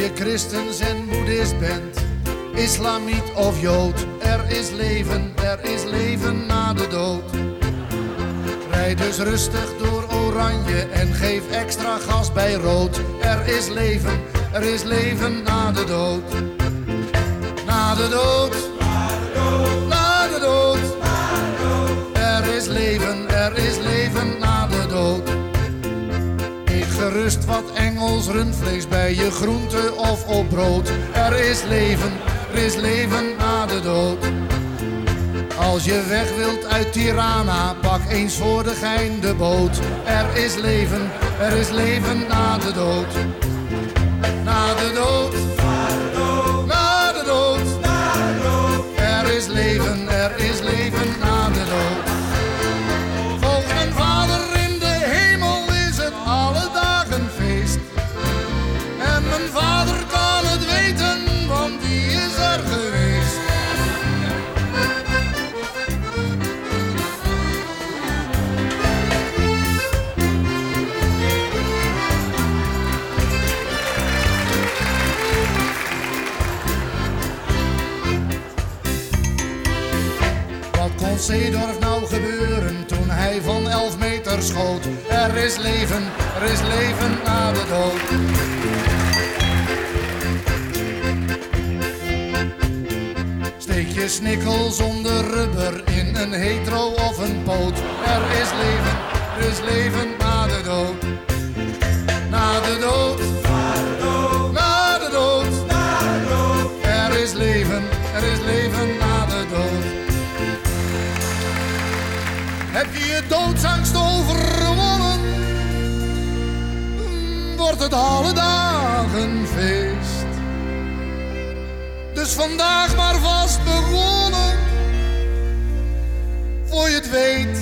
je christen en boeddhist bent, islamiet of jood. Er is leven, er is leven na de dood. Rijd dus rustig door oranje en geef extra gas bij rood. Er is leven, er is leven na de dood. Na de dood, na de dood. Er is leven, wat Engels rundvlees bij je groente of op brood. Er is leven, er is leven na de dood. Als je weg wilt uit Tirana, pak eens voor de gein de boot. Er is leven, er is leven na de dood. Na de dood, Zeedorf nou gebeuren toen hij van 11 meter schoot? Er is leven, er is leven na de dood. Steek je snikkel zonder rubber in een hetero of een poot. Er is leven, er is leven na de dood. Heb je je doodsangst overwonnen? Wordt het alle dagen feest. Dus vandaag maar vast begonnen. Voor je het weet